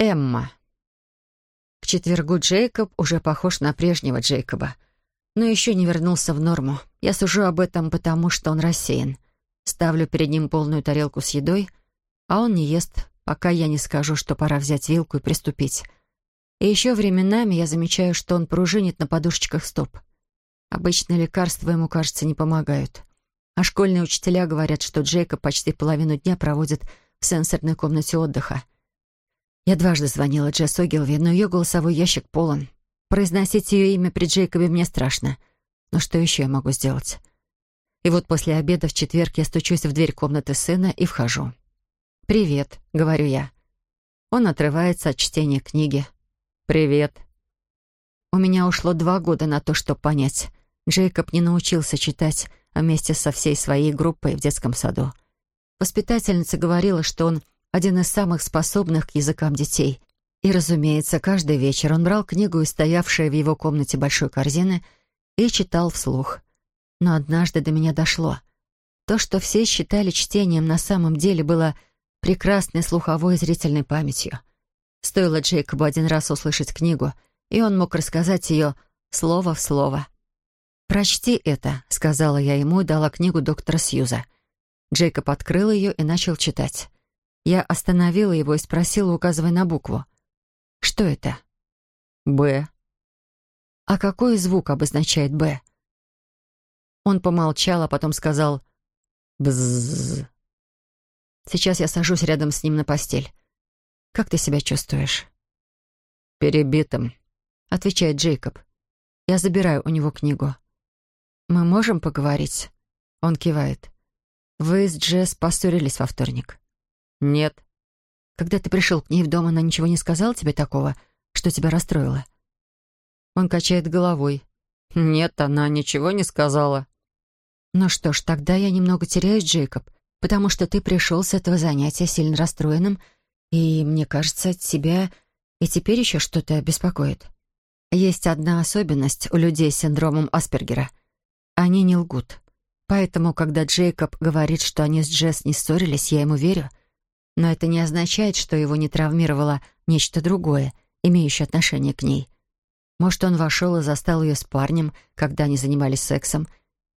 Эмма. К четвергу Джейкоб уже похож на прежнего Джейкоба, но еще не вернулся в норму. Я сужу об этом, потому что он рассеян. Ставлю перед ним полную тарелку с едой, а он не ест, пока я не скажу, что пора взять вилку и приступить. И еще временами я замечаю, что он пружинит на подушечках стоп. Обычные лекарства ему, кажется, не помогают. А школьные учителя говорят, что Джейкоб почти половину дня проводит в сенсорной комнате отдыха — я дважды звонила Джесс Огилви, но ее голосовой ящик полон. Произносить ее имя при Джейкобе мне страшно. Но что еще я могу сделать? И вот после обеда в четверг я стучусь в дверь комнаты сына и вхожу. «Привет», — говорю я. Он отрывается от чтения книги. «Привет». У меня ушло два года на то, чтобы понять. Джейкоб не научился читать вместе со всей своей группой в детском саду. Воспитательница говорила, что он один из самых способных к языкам детей. И, разумеется, каждый вечер он брал книгу из стоявшей в его комнате большой корзины и читал вслух. Но однажды до меня дошло. То, что все считали чтением, на самом деле было прекрасной слуховой и зрительной памятью. Стоило Джейкобу один раз услышать книгу, и он мог рассказать ее слово в слово. «Прочти это», — сказала я ему и дала книгу доктора Сьюза. Джейкоб открыл ее и начал читать. Я остановила его и спросила, указывая на букву. «Что это?» «Б». «А какой звук обозначает «Б»?» Он помолчал, а потом сказал «Бзззз». Сейчас я сажусь рядом с ним на постель. «Как ты себя чувствуешь?» «Перебитым», — отвечает Джейкоб. Я забираю у него книгу. «Мы можем поговорить?» Он кивает. «Вы с Джесс поссорились во вторник?» «Нет». «Когда ты пришел к ней в дом, она ничего не сказала тебе такого, что тебя расстроило?» Он качает головой. «Нет, она ничего не сказала». «Ну что ж, тогда я немного теряюсь, Джейкоб, потому что ты пришел с этого занятия сильно расстроенным, и, мне кажется, тебя и теперь еще что-то беспокоит. Есть одна особенность у людей с синдромом Аспергера. Они не лгут. Поэтому, когда Джейкоб говорит, что они с Джесс не ссорились, я ему верю. Но это не означает, что его не травмировало нечто другое, имеющее отношение к ней. Может, он вошел и застал ее с парнем, когда они занимались сексом,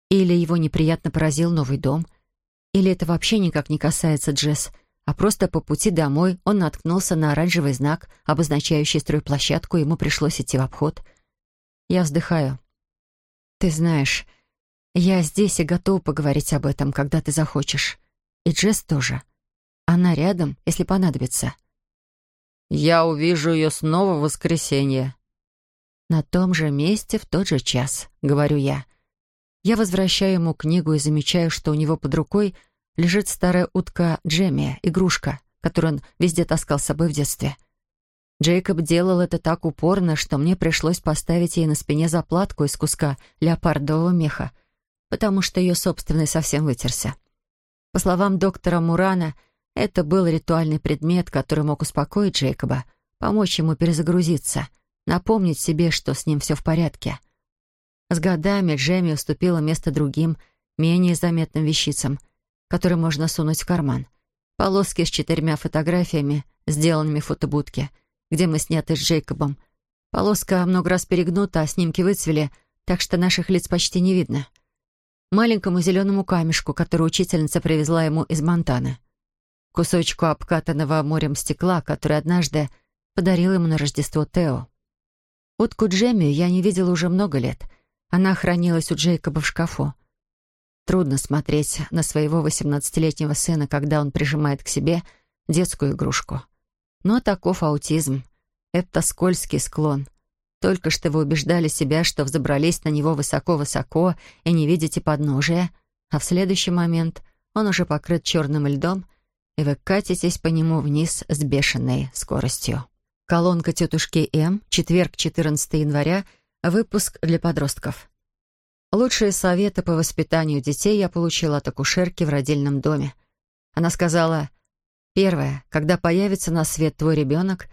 или его неприятно поразил новый дом, или это вообще никак не касается Джесс, а просто по пути домой он наткнулся на оранжевый знак, обозначающий стройплощадку, и ему пришлось идти в обход. Я вздыхаю. «Ты знаешь, я здесь и готова поговорить об этом, когда ты захочешь. И Джесс тоже. Она рядом, если понадобится. Я увижу ее снова в воскресенье. На том же месте в тот же час, говорю я. Я возвращаю ему книгу и замечаю, что у него под рукой лежит старая утка Джемми, игрушка, которую он везде таскал с собой в детстве. Джейкоб делал это так упорно, что мне пришлось поставить ей на спине заплатку из куска леопардового меха, потому что ее собственный совсем вытерся. По словам доктора Мурана, это был ритуальный предмет, который мог успокоить Джейкоба, помочь ему перезагрузиться, напомнить себе, что с ним все в порядке. С годами Джемми уступила место другим, менее заметным вещицам, которые можно сунуть в карман. Полоски с четырьмя фотографиями, сделанными в фотобудке, где мы сняты с Джейкобом. Полоска много раз перегнута, а снимки выцвели, так что наших лиц почти не видно. Маленькому зеленому камешку, который учительница привезла ему из Монтаны — кусочку обкатанного морем стекла, который однажды подарил ему на Рождество Тео. Утку Джемми я не видела уже много лет. Она хранилась у Джейкоба в шкафу. Трудно смотреть на своего восемнадцатилетнего сына, когда он прижимает к себе детскую игрушку. Но таков аутизм. Это скользкий склон. Только что вы убеждали себя, что взобрались на него высоко-высоко и не видите подножия, а в следующий момент он уже покрыт черным льдом — и вы катитесь по нему вниз с бешеной скоростью. Колонка тетушки М, четверг, 14 января, выпуск для подростков. Лучшие советы по воспитанию детей я получила от акушерки в родильном доме. Она сказала, первое, когда появится на свет твой ребенок,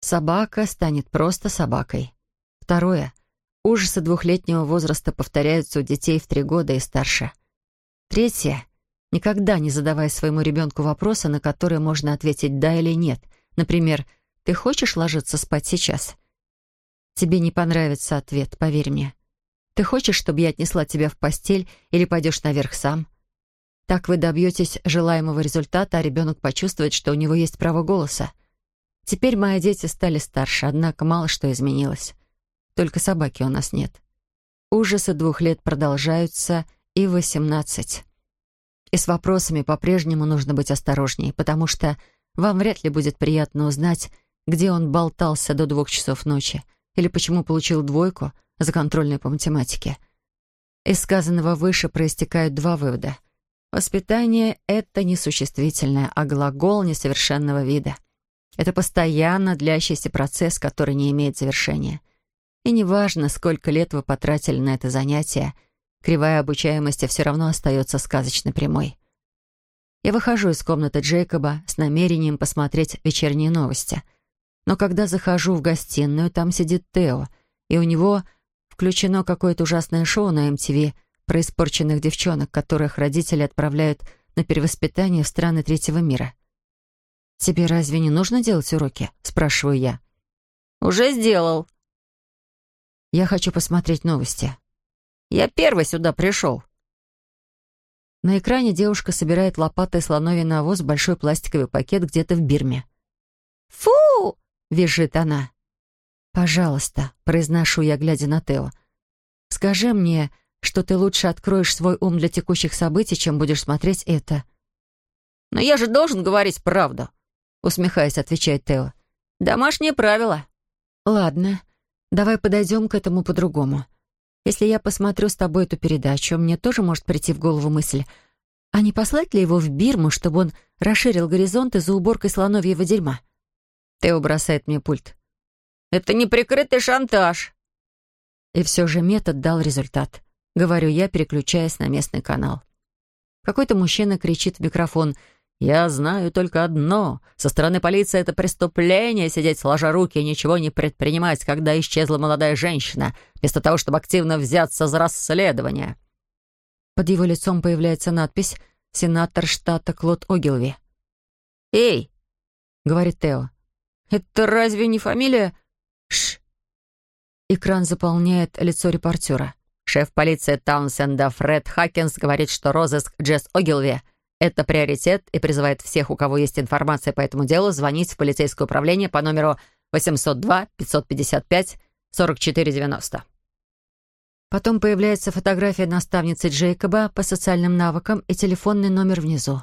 собака станет просто собакой. Второе, ужасы двухлетнего возраста повторяются у детей в три года и старше. Третье, Никогда не задавай своему ребенку вопросы, на которые можно ответить «да» или «нет». Например, Ты хочешь ложиться спать сейчас? Тебе не понравится ответ, поверь мне. Ты хочешь, чтобы я отнесла тебя в постель или пойдешь наверх сам? Так вы добьетесь желаемого результата, а ребенок почувствует, что у него есть право голоса. Теперь мои дети стали старше, однако мало что изменилось. Только собаки у нас нет. Ужасы двух лет продолжаются и восемнадцать. И с вопросами по-прежнему нужно быть осторожнее, потому что вам вряд ли будет приятно узнать, где он болтался до двух часов ночи, или почему получил двойку за контрольную по математике. Из сказанного выше проистекают два вывода. Воспитание — это не существительное, а глагол несовершенного вида. Это постоянно длящийся процесс, который не имеет завершения. И неважно, сколько лет вы потратили на это занятие, кривая обучаемости все равно остается сказочно прямой. Я выхожу из комнаты Джейкоба с намерением посмотреть вечерние новости. Но когда захожу в гостиную, там сидит Тео, и у него включено какое-то ужасное шоу на MTV про испорченных девчонок, которых родители отправляют на перевоспитание в страны третьего мира. «Тебе разве не нужно делать уроки?» — спрашиваю я. «Уже сделал». «Я хочу посмотреть новости». «Я первый сюда пришел». На экране девушка собирает лопатой слоновий навоз в большой пластиковый пакет где-то в Бирме. «Фу!» — визжит она. «Пожалуйста», — произношу я, глядя на Тео. «Скажи мне, что ты лучше откроешь свой ум для текущих событий, чем будешь смотреть это». «Но я же должен говорить правду», — усмехаясь, отвечает Тео. «Домашнее правило». «Ладно, давай подойдем к этому по-другому. Если я посмотрю с тобой эту передачу, мне тоже может прийти в голову мысль, а не послать ли его в Бирму, чтобы он расширил горизонты за уборкой слоновьего дерьма?» Тео бросает мне пульт. «Это неприкрытый шантаж». И все же метод дал результат. Говорю я, переключаясь на местный канал. Какой-то мужчина кричит в микрофон «Я знаю только одно. Со стороны полиции это преступление сидеть сложа руки и ничего не предпринимать, когда исчезла молодая женщина, вместо того, чтобы активно взяться за расследование». Под его лицом появляется надпись «Сенатор штата Клод Огилви». «Эй!» — говорит Тео. «Это разве не фамилия?» «Ш!» Экран заполняет лицо репортера. Шеф полиции Таунсенда Фред Хакинс говорит, что розыск Джесс Огилви — это приоритет и призывает всех, у кого есть информация по этому делу, звонить в полицейское управление по номеру 802-555-4490. Потом появляется фотография наставницы Джейкоба по социальным навыкам и телефонный номер внизу.